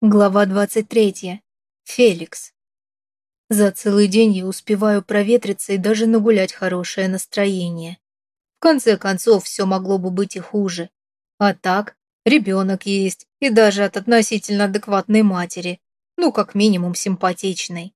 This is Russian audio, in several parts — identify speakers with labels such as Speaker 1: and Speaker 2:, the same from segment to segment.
Speaker 1: Глава 23. Феликс. За целый день я успеваю проветриться и даже нагулять хорошее настроение. В конце концов, все могло бы быть и хуже. А так, ребенок есть, и даже от относительно адекватной матери. Ну, как минимум, симпатичной.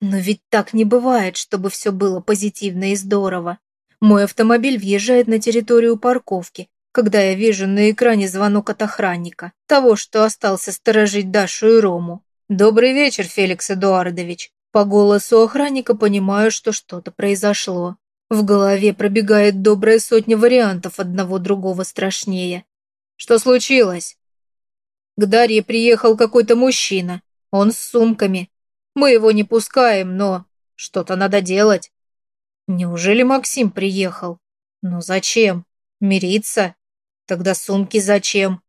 Speaker 1: Но ведь так не бывает, чтобы все было позитивно и здорово. Мой автомобиль въезжает на территорию парковки, когда я вижу на экране звонок от охранника, того, что остался сторожить Дашу и Рому. «Добрый вечер, Феликс Эдуардович». По голосу охранника понимаю, что что-то произошло. В голове пробегает добрая сотня вариантов, одного другого страшнее. «Что случилось?» К Дарье приехал какой-то мужчина. Он с сумками. Мы его не пускаем, но что-то надо делать. Неужели Максим приехал? Но зачем? Мириться? Тогда сумки зачем?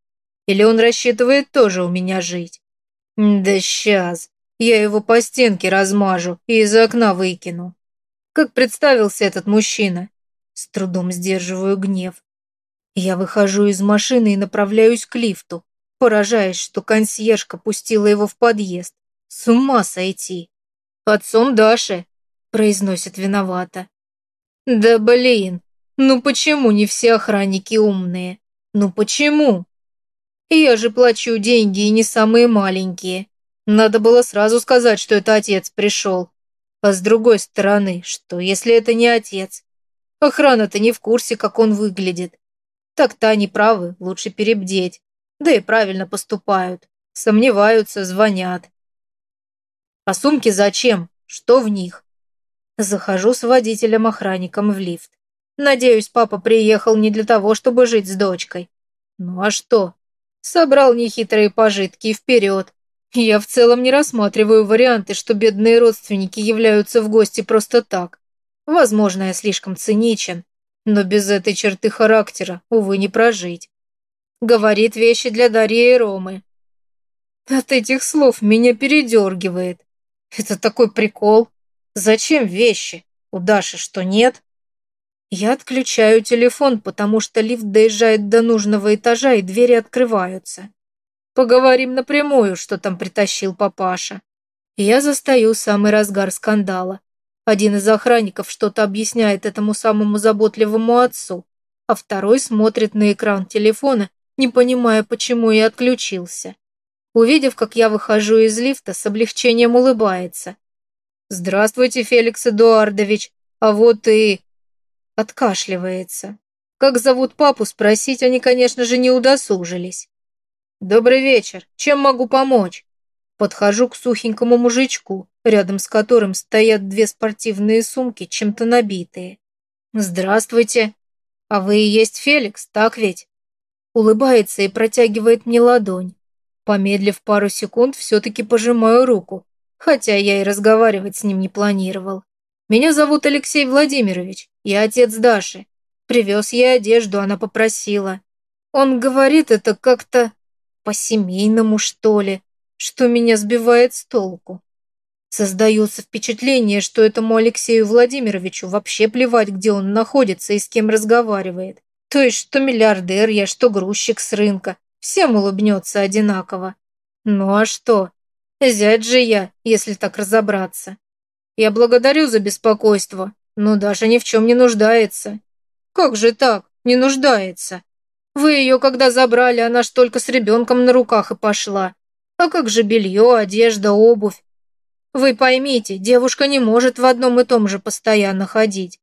Speaker 1: Или он рассчитывает тоже у меня жить? Да сейчас. Я его по стенке размажу и из окна выкину. Как представился этот мужчина? С трудом сдерживаю гнев. Я выхожу из машины и направляюсь к лифту, поражаясь, что консьержка пустила его в подъезд. С ума сойти. Отцом Даши, произносит виновато. Да блин, ну почему не все охранники умные? Ну почему? Я же плачу деньги и не самые маленькие. Надо было сразу сказать, что это отец пришел. А с другой стороны, что если это не отец? Охрана-то не в курсе, как он выглядит. Так-то они правы, лучше перебдеть. Да и правильно поступают. Сомневаются, звонят. А сумки зачем? Что в них? Захожу с водителем-охранником в лифт. Надеюсь, папа приехал не для того, чтобы жить с дочкой. Ну а что? Собрал нехитрые пожитки и вперед. Я в целом не рассматриваю варианты, что бедные родственники являются в гости просто так. Возможно, я слишком циничен, но без этой черты характера, увы, не прожить. Говорит вещи для Дарьи и Ромы. От этих слов меня передергивает. Это такой прикол. Зачем вещи? У Даши что, нет? Я отключаю телефон, потому что лифт доезжает до нужного этажа и двери открываются. Поговорим напрямую, что там притащил папаша. Я застаю самый разгар скандала. Один из охранников что-то объясняет этому самому заботливому отцу, а второй смотрит на экран телефона, не понимая, почему я отключился. Увидев, как я выхожу из лифта, с облегчением улыбается. «Здравствуйте, Феликс Эдуардович, а вот и...» Откашливается. Как зовут папу, спросить они, конечно же, не удосужились. «Добрый вечер. Чем могу помочь?» Подхожу к сухенькому мужичку, рядом с которым стоят две спортивные сумки, чем-то набитые. «Здравствуйте. А вы и есть Феликс, так ведь?» Улыбается и протягивает мне ладонь. Помедлив пару секунд, все-таки пожимаю руку, хотя я и разговаривать с ним не планировал. «Меня зовут Алексей Владимирович. Я отец Даши. Привез ей одежду, она попросила. Он говорит это как-то по-семейному, что ли, что меня сбивает с толку. Создается впечатление, что этому Алексею Владимировичу вообще плевать, где он находится и с кем разговаривает. То есть, что миллиардер я, что грузчик с рынка. Всем улыбнется одинаково. Ну а что? Зять же я, если так разобраться. Я благодарю за беспокойство, но Даша ни в чем не нуждается. Как же так? Не нуждается. Вы ее когда забрали, она ж только с ребенком на руках и пошла. А как же белье, одежда, обувь? Вы поймите, девушка не может в одном и том же постоянно ходить.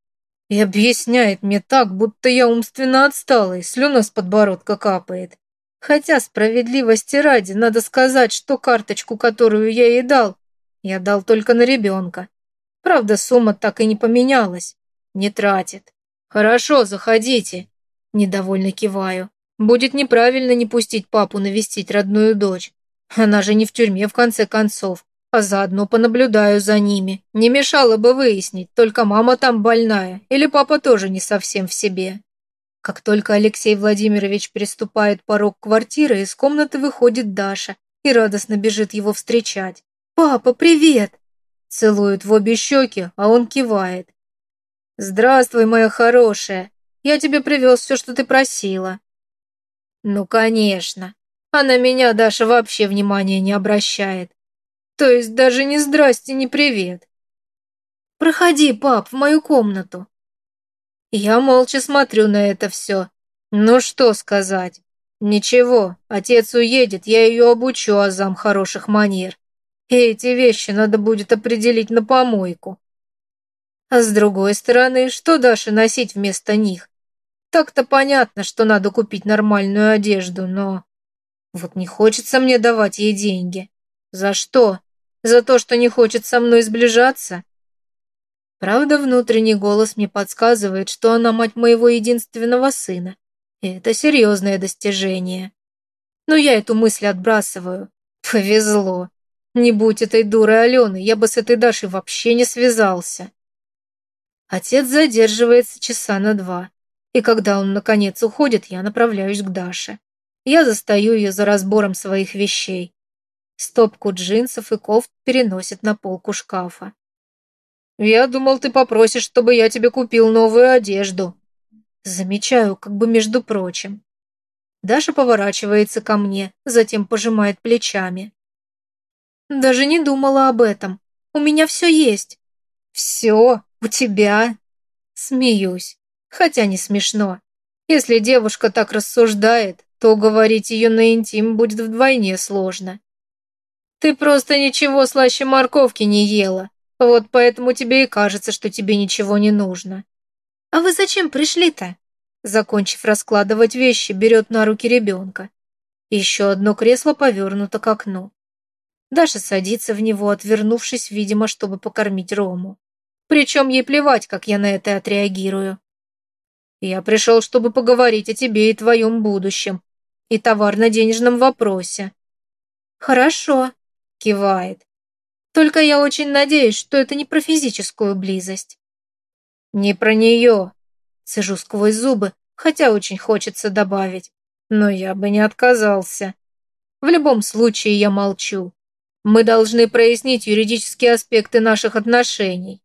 Speaker 1: И объясняет мне так, будто я умственно отсталый, слюна с подбородка капает. Хотя справедливости ради, надо сказать, что карточку, которую я ей дал, я дал только на ребенка. Правда, сумма так и не поменялась. Не тратит. Хорошо, заходите. Недовольно киваю. Будет неправильно не пустить папу навестить родную дочь. Она же не в тюрьме, в конце концов. А заодно понаблюдаю за ними. Не мешало бы выяснить, только мама там больная, или папа тоже не совсем в себе. Как только Алексей Владимирович переступает порог квартиры, из комнаты выходит Даша и радостно бежит его встречать. «Папа, привет!» Целует в обе щеки, а он кивает. «Здравствуй, моя хорошая. Я тебе привез все, что ты просила». «Ну, конечно. А на меня Даша вообще внимания не обращает. То есть даже ни здрасте, ни привет. Проходи, пап, в мою комнату. Я молча смотрю на это все. Ну что сказать? Ничего, отец уедет, я ее обучу азам хороших манер. И эти вещи надо будет определить на помойку. А с другой стороны, что Даше носить вместо них? Так-то понятно, что надо купить нормальную одежду, но... Вот не хочется мне давать ей деньги. За что? За то, что не хочет со мной сближаться? Правда, внутренний голос мне подсказывает, что она мать моего единственного сына. И это серьезное достижение. Но я эту мысль отбрасываю. Повезло. Не будь этой дурой Алены, я бы с этой Дашей вообще не связался. Отец задерживается часа на два. И когда он наконец уходит, я направляюсь к Даше. Я застаю ее за разбором своих вещей. Стопку джинсов и кофт переносит на полку шкафа. «Я думал, ты попросишь, чтобы я тебе купил новую одежду». Замечаю, как бы между прочим. Даша поворачивается ко мне, затем пожимает плечами. «Даже не думала об этом. У меня все есть». «Все? У тебя?» Смеюсь хотя не смешно. Если девушка так рассуждает, то уговорить ее на интим будет вдвойне сложно. Ты просто ничего слаще морковки не ела, вот поэтому тебе и кажется, что тебе ничего не нужно. А вы зачем пришли-то? Закончив раскладывать вещи, берет на руки ребенка. Еще одно кресло повернуто к окну. Даша садится в него, отвернувшись, видимо, чтобы покормить Рому. Причем ей плевать, как я на это отреагирую. Я пришел, чтобы поговорить о тебе и твоем будущем, и товарно-денежном вопросе». «Хорошо», — кивает. «Только я очень надеюсь, что это не про физическую близость». «Не про нее», — сижу сквозь зубы, хотя очень хочется добавить, но я бы не отказался. В любом случае я молчу. Мы должны прояснить юридические аспекты наших отношений.